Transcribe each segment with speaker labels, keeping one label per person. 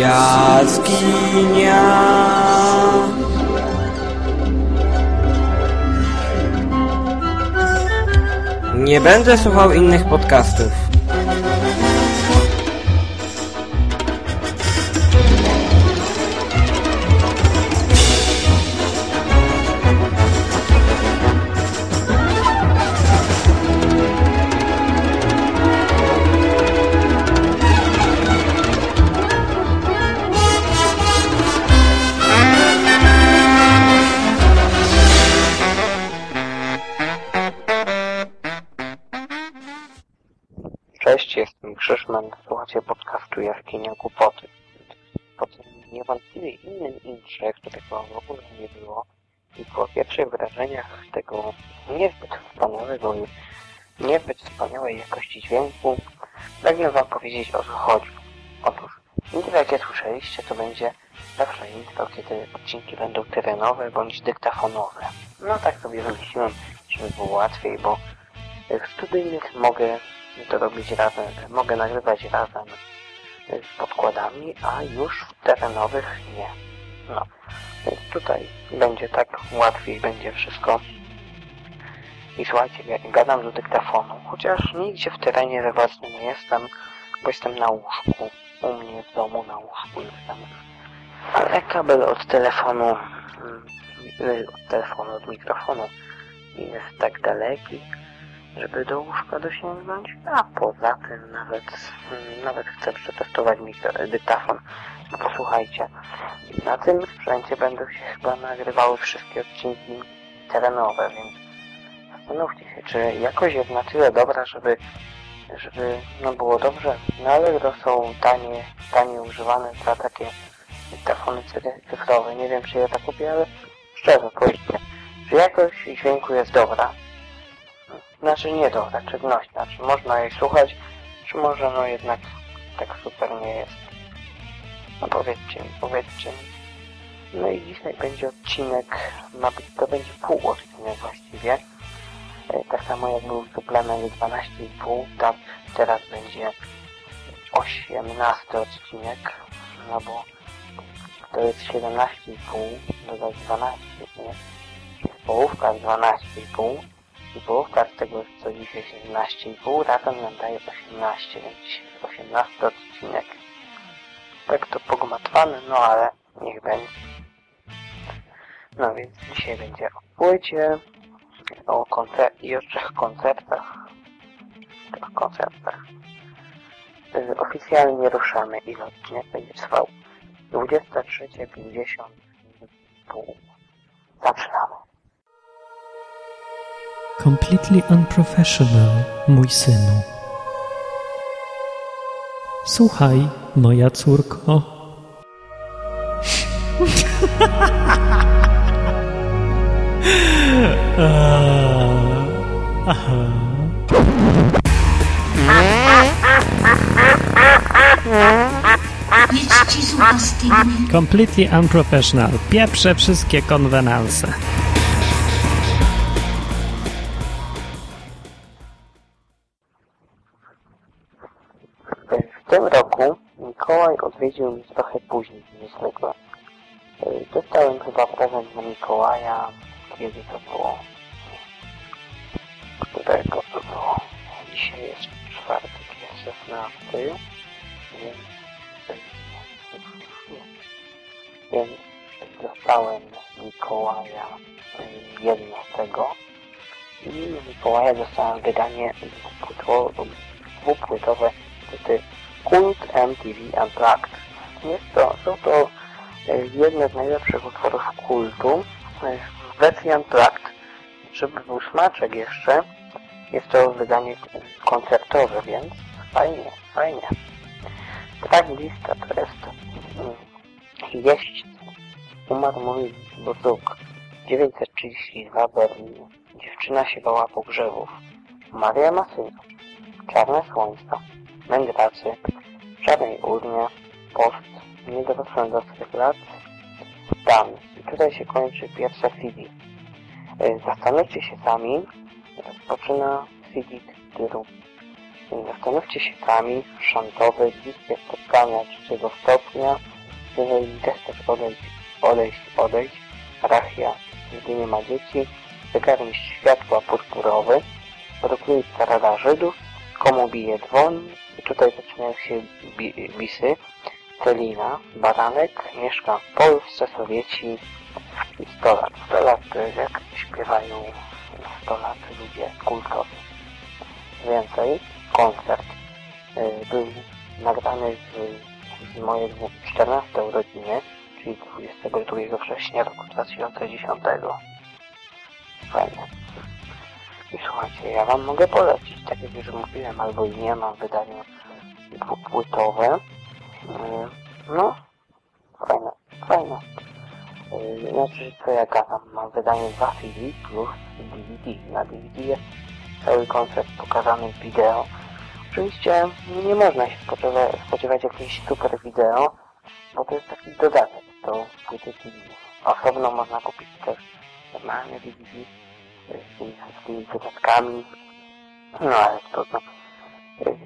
Speaker 1: Jaskinia. Nie będę słuchał innych podcastów.
Speaker 2: Krzyszman, słuchacie podcastu Jaskinia Głupoty. Po tym niewątpliwie innym intrze, którego w ogóle nie było i po pierwszych wrażeniach tego niezbyt wspaniałego i niezbyt wspaniałej jakości dźwięku, pragnę Wam powiedzieć o co chodzi. Otóż, intro jakie słyszeliście, to będzie zawsze intro, kiedy odcinki będą terenowe bądź dyktafonowe. No tak sobie wymyśliłem, żeby było łatwiej, bo w studyjnych mogę to robić razem, mogę nagrywać razem z podkładami, a już w terenowych nie. No, więc tutaj będzie tak łatwiej, będzie wszystko. I słuchajcie, gadam do dyktafonu, chociaż nigdzie w terenie we własnym nie jestem, bo jestem na łóżku. U mnie w domu na łóżku jestem. Ale kabel od telefonu, mm, od telefonu, od mikrofonu jest tak daleki, żeby do łóżka dosięgnąć, a poza tym nawet, mm, nawet chcę przetestować dyktafon. No posłuchajcie, na tym sprzęcie będą się chyba nagrywały wszystkie odcinki terenowe, więc zastanówcie się, czy jakość jest na tyle dobra, żeby, żeby no było dobrze. Na Allegro są tanie, tanie używane za takie dyktafony cyfrowe. Nie wiem, czy ja tak kupię, ale szczerze powiedzcie, czy jakość dźwięku jest dobra. Znaczy nie czy gnośna, czy można jej słuchać, czy może no jednak tak super nie jest. No powiedzcie mi, powiedzcie mi. No i dzisiaj będzie odcinek, ma być, to będzie pół odcinek właściwie. E, Tak samo jak był suplement 12,5, tak teraz będzie 18 odcinek, no bo to jest 17,5, dodać 12, nie? Połówka 12,5 i połówka z tego, co dzisiaj 17,5, razem nam daje 18, więc dzisiaj jest 18 odcinek. Tak to pogmatwane, no ale niech będzie. No więc dzisiaj będzie o płycie, o koncer i o trzech koncertach. Trzech koncertach. Y, Oficjalnie ruszamy i odcinek będzie trwał 23.50 pół. Zaczynamy.
Speaker 3: Completely unprofessional, mój synu. Słuchaj, moja córko. Completely unprofessional. Pieprze wszystkie konwenanse.
Speaker 2: W tym roku Mikołaj odwiedził mnie trochę później niż zwykle. Y, Dostałem chyba prezent na Mikołaja, kiedy to było? Którego to było? Dzisiaj jest czwartek, jest 16, więc... Więc dostałem Mikołaja y, jedno z tego i Mikołaja dostałem wydanie dwupłytowe, dwupłytowe Kult MTV Unplugged. Jest to, są to e, jedne z najlepszych utworów kultu e, w wersji Unplugged. Żeby był smaczek jeszcze, jest to wydanie koncertowe, więc fajnie, fajnie. Track lista to jest mm, Jeźdźcy. Umarł mój Bozuk. 932 Berlin. Dziewczyna się bała pogrzebów. Maria ma syna. Czarne słońca. Mędracy. W czarnej urnie. Post. Niedorosłym do swych lat. Dan. I tutaj się kończy pierwsza CD. E, Zastanówcie się sami. Rozpoczyna CD tytułu Zastanówcie się sami, szantowy, bliskie spotkania trzeciego stopnia, jeżeli też też odejść, odejść, odejść, rachia, gdy nie ma dzieci, zegarmistrz światła purpurowy, roknica Rada Żydów, komu bije dzwon, i tutaj zaczynają się bi bisy, Celina, Baranek, mieszka w Polsce, Sowieci i 100 lat. 100 lat to jest jak śpiewają 100 lat ludzie kultowi. Więcej, koncert y, był nagrany z, z mojej 14 urodziny, czyli 22 września roku 2010. Fajnie. I słuchajcie, ja wam mogę polecić, tak jak już mówiłem, albo i nie mam wydania dwupłytowe. Yy, No, fajne, fajne. Yy, Znaczy, co ja gadam, mam wydanie 2 CD plus DVD. Na DVD jest cały koncert pokazany w wideo. Oczywiście nie można się spodziewać, spodziewać super wideo, bo to jest taki dodatek do płyty CD. Osobno można kupić też normalne DVD tymi, z tymi dodatkami. No ale trudno. Yy,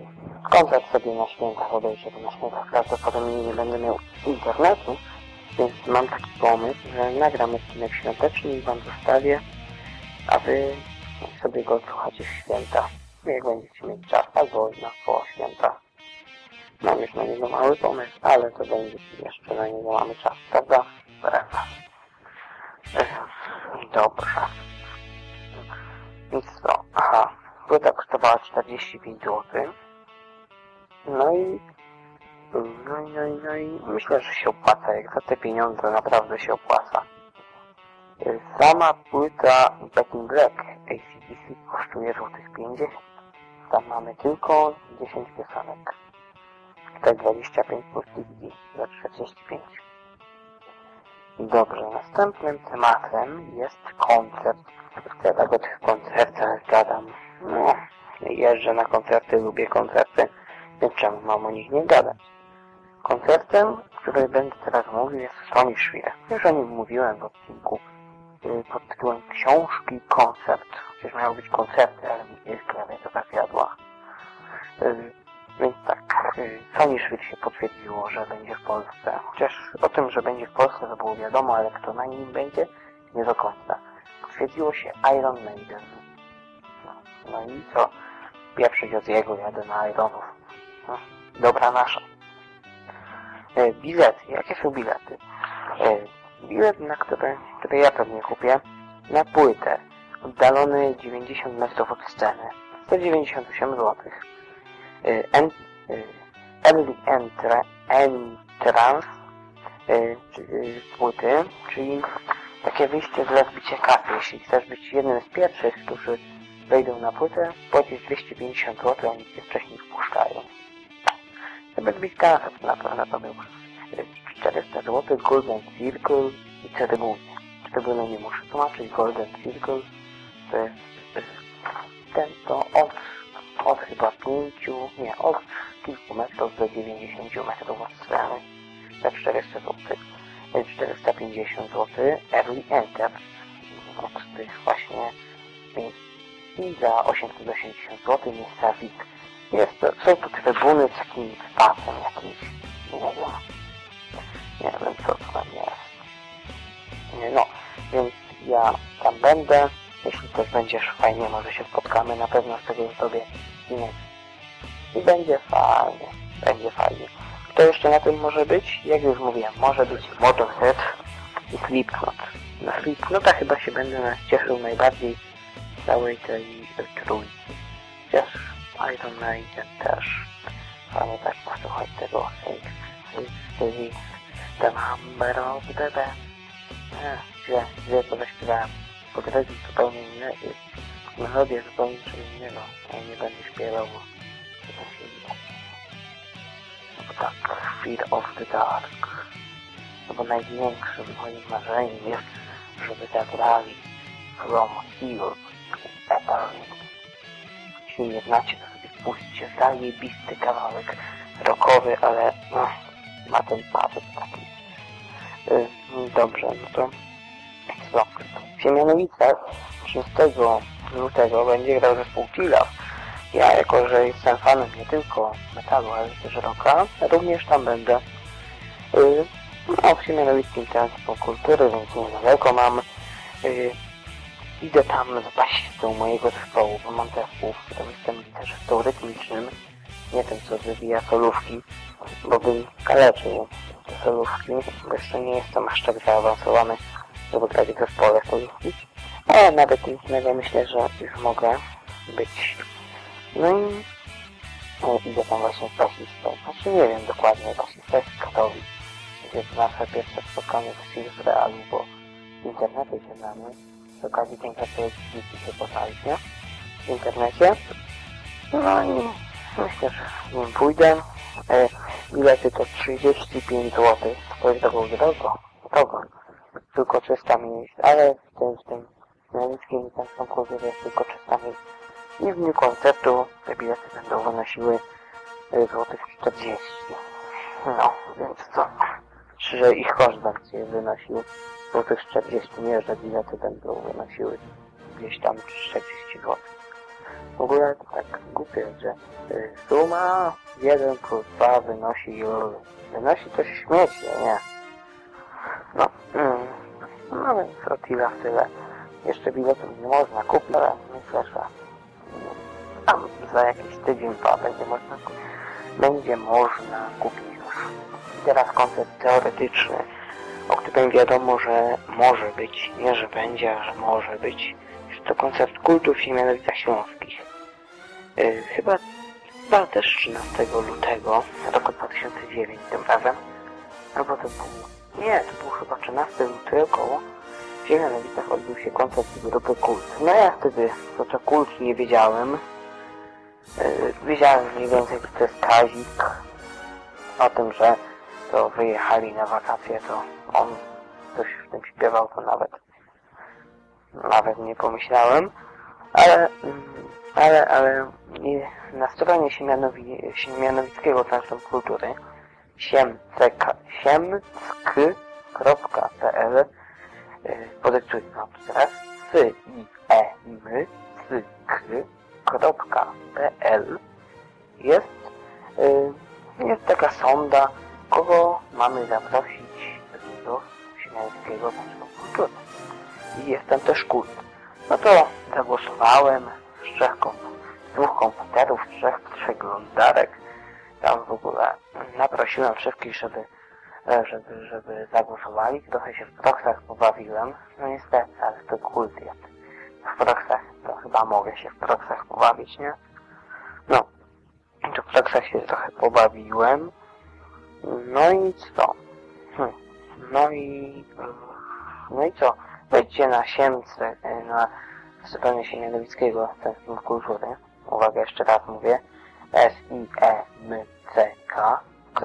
Speaker 2: Koncert sobie na świętach obejrzę, bo na świętach prawdopodobnie nie będę miał internetu, więc mam taki pomysł, że nagram odcinek świąteczny i wam zostawię, a wy sobie go odsłuchacie w święta, jak będziecie mieć czas, albo na po święta. Mam już na niego mały pomysł, ale to będzie jeszcze na niego mamy czas, prawda? Prawda. Dobrze. Więc co? Aha, płyta kosztowała 45 zł. No i, no i, no i, no i myślę, że się opłaca. Jak za te pieniądze naprawdę się opłaca. Sama płyta Back in Black ACDC kosztuje złotych 50. Tam mamy tylko 10 piosenek. Tutaj 25 plus DVD za 45. Dobrze, następnym tematem jest koncert. Ja tak o tych koncertach gadam. No, jeżdżę na koncerty, lubię koncerty. Więc czemu mam o nich nie gadać? Koncertem, o którym będę teraz mówił, jest Sony Schwir. Już o nim mówiłem w odcinku y, pod tytułem Książki Koncert. Chociaż miały być koncerty, ale mi to zawiadła. Y, Sony Schwir się potwierdziło, że będzie w Polsce. Chociaż o tym, że będzie w Polsce to było wiadomo, ale kto na nim będzie, nie do końca. Potwierdziło się Iron Maiden. No, no i co? Pierwszy od jego jadę na Ironów. No, Dobra nasza. E, bilety. Jakie są bilety? E, bilet, na który, który ja pewnie kupię, na płytę. Oddalony 90 metrów od sceny. 198 zł. E, early entra, Entrance czy, e, płyty, czyli takie wyjście dla wbicia kasy. Jeśli chcesz być jednym z pierwszych, którzy wejdą na płytę, płacisz 250 zł, oni cię wcześniej wpuszczają. Zbić kasę, to na pewno to był 400 zł, Golden Circle i ceremonia. Ceremonia nie muszę tłumaczyć, Golden Circle to jest y, ten to od, od chyba 5, nie, od kilku metrów do 90 metrów od sceny za 400 zł. 450 zł Early Enter od tych właśnie miejsc i za 880 zł miejsca VIP. Jest to, są to trybuny z takim spacem jakimś, nie wiem, nie wiem co to tam jest. Nie, No, więc ja tam będę, jeśli też będziesz fajnie, może się spotkamy, na pewno z tego sobie nie. I będzie fajnie, będzie fajnie. Kto jeszcze na tym może być? Jak już mówiłem, może być Motorhead i Slipknot. Na Slipknota chyba się będę cieszył najbardziej z całej tej trójki. Chociaż Iron Maiden też. Ale tak posłuchać tego Six, Six, the number of the band. Źle, źle to zaśpiewałem. Podradzi zupełnie inne i melodię zupełnie czym innego. Ja nie będę śpiewał, bo. No tak, Fear of the Dark. No bo największym moim marzeniem jest, żeby zagrali From Here to Eternity. Jeśli nie znacie, to sobie wpuśćcie zajebisty kawałek rockowy, ale no, ma ten patent taki. Y, dobrze, no to co? W Siemianowicach 6 lutego będzie grał zespół Killa. Ja jako, że jestem fanem nie tylko metalu, ale też rocka, również tam będę. Yy, no, w Siemianowickim Teatrze Kultury, więc niedaleko mam. Yy, idę tam z basistą mojego zespołu, bo mam zespół, w którym jestem gitarzystą rytmicznym, nie tym, co wybija solówki, bo bym kaleczył te solówki, bo jeszcze nie jestem aż tak zaawansowany, żeby grać w zespole solówki. Ale nawet nic myślę, że już mogę być. No i no, idę tam właśnie z basistą. Znaczy nie wiem dokładnie, basista jest z Katowic. Gdzie nasze pierwsze spotkanie w w realu, bo w internecie się znamy. Z okazji koncertu się poznaliśmy w internecie. No i myślę, że nim pójdę. E, bilety to 35 zł. To jest drogo, drogo, drogo. Tylko 300 miejsc, ale w tym, w tym Mianickim Centrum Kultury jest tylko 300 miejsc. I w dniu koncertu bilety będą wynosiły e, złotych 40. No, więc co? Że ich koszt będzie wynosił złotych 40, nie, że bilety będą wynosiły gdzieś tam 40 zł. W ogóle to tak głupie, że y, suma 1 plus 2 wynosi wynosi coś śmieci, nie? No, mm, no więc Rotila w tyle. Jeszcze biletów nie można kupić, ale myślę, że tam za jakiś tydzień, dwa będzie można. Będzie można kupić już. Teraz koncert teoretyczny, o którym wiadomo, że może być, nie że będzie, a że może być. Jest to koncert kultu w Siemianowicach Śląskich. Yy, chyba, chyba też 13 lutego roku 2009 tym razem. Albo to był... Nie, to był chyba 13 lutego. W Siemianowicach odbył się koncert grupy Kult. No ja wtedy co to Kult nie wiedziałem. Yy, wiedziałem mniej więcej, jest Kazik. O tym, że to wyjechali na wakacje, to on coś w tym śpiewał, to nawet nawet nie pomyślałem, ale ale, ale na stronie Siemianowi, Siemianowickiego Centrum Kultury siemck.pl podyktuję wam teraz c i e m c k.pl jest jest taka sonda kogo mamy zaprosić do Siemiańskiego Centrum Kultury. I jestem też kult. No to zagłosowałem z trzech dwóch komputerów, trzech przeglądarek. Tam w ogóle naprosiłem wszystkich, żeby, żeby, żeby zagłosowali. Trochę się w proksach pobawiłem. No niestety, ale to kult jest. W proksach to chyba mogę się w proksach pobawić, nie? No. W proksach się trochę pobawiłem. No i co? Hm. No i... No i co? Wejdźcie na Siemce, na stronie Siemianowickiego Centrum Kultury. Uwaga, jeszcze raz mówię.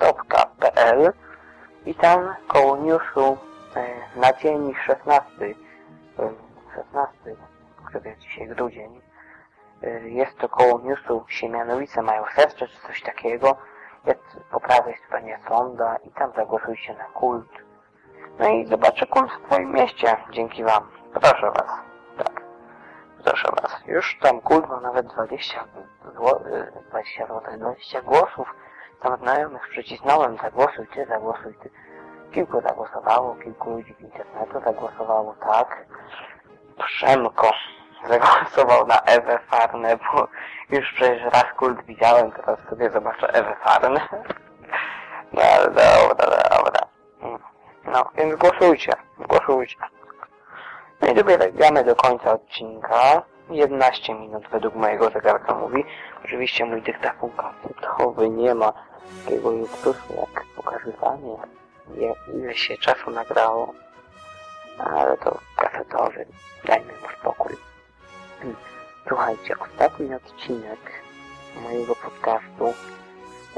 Speaker 2: simck.pl i tam koło newsu na dzień 16 16, który jest dzisiaj grudzień jest to koło newsu Siemianowice mają serce czy coś takiego jest po prawej stronie sonda i tam zagłosujcie na kult. No i zobaczę kult w swoim mieście, dzięki Wam. Proszę Was. Tak. Proszę Was. Już tam kult ma nawet 20, 20 zł, 20 głosów. Tam znajomych przycisnąłem, zagłosuj Ty, zagłosuj Ty. Kilku zagłosowało, kilku ludzi w internetu zagłosowało tak. Przemko zagłosował na Ewę Farnę, bo już przecież raz kult widziałem, teraz sobie zobaczę Ewę Farnę. No ale dobra, dobra. No, więc głosujcie, głosujcie. No i dobiegamy do końca odcinka. 11 minut według mojego zegarka mówi. Oczywiście mój dyktafon kasetowy nie ma takiego luksusu jak pokazywanie, ile się czasu nagrało. Ale to kasetowy, dajmy mu spokój. Słuchajcie, ostatni odcinek mojego podcastu,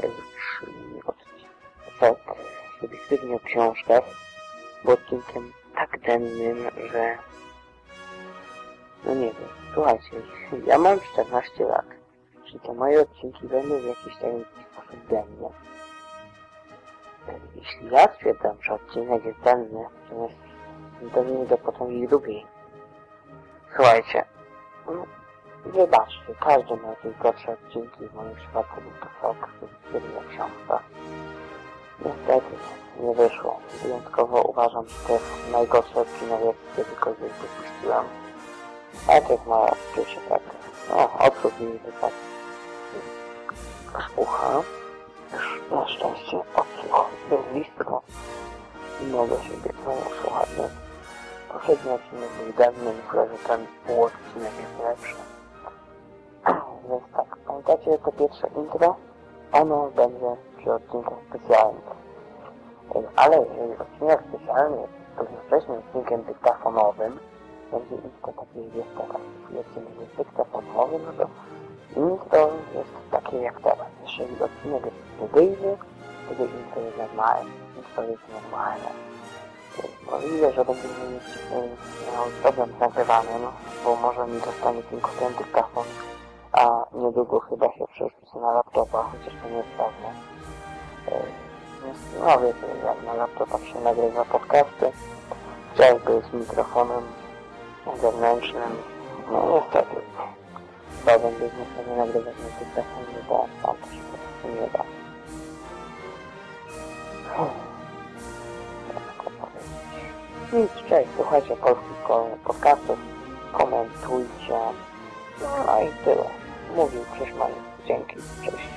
Speaker 2: czyli odcinek subiektywnie o książkach, był odcinkiem tak dennym, że no nie wiem, słuchajcie, ja mam 14 lat, czy te moje odcinki będą w jakiś taki sposób denne. Jeśli ja stwierdzam, że odcinek jest denny, to jest do potem i drugiej. Słuchajcie, Wybaczcie, każdy ma jakieś gorsze odcinki, w moim przypadku był to który jak książka. Niestety, nie wyszło. Wyjątkowo uważam, że to jest najgorszy odcinek, jaki kiedykolwiek wypuściłem. Tak jak ma się tak, no, odsłuch mi wypadł z ucha. Już na szczęście odsłuch był blisko i mogę sobie znowu słuchać. Poprzedni odcinek był idealny, myślę, że ten pół odcinek jest lepszy. Więc tak, pamiętacie to pierwsze intro? Ono będzie przy odcinku specjalnym. Ale jeżeli odcinek specjalny jest równocześnie odcinkiem dyktafonowym, będzie intro takie jest teraz. Jeśli odcinek jest dyktafonowy, no to intro jest takie jak teraz. Jeżeli odcinek jest studyjny, wtedy intro jest normalne. Intro jest normalne. Możliwe, że będziemy mieć miał problem z nagrywaniem, bo może mi zostanie tylko ten dyktafon, a niedługo chyba się przerzucę na laptopa, chociaż to nie jest. No wiecie, jak na laptopach się nagrywa podcasty, chociażby z mikrofonem zewnętrznym, no niestety. Chyba będę zmuszony nagrywać na dyktafonie, bo tam to się nie da. Nic, cześć, słuchajcie polskich podcastów, komentujcie, no i tyle. Mówił Krzyszman, dzięki, cześć.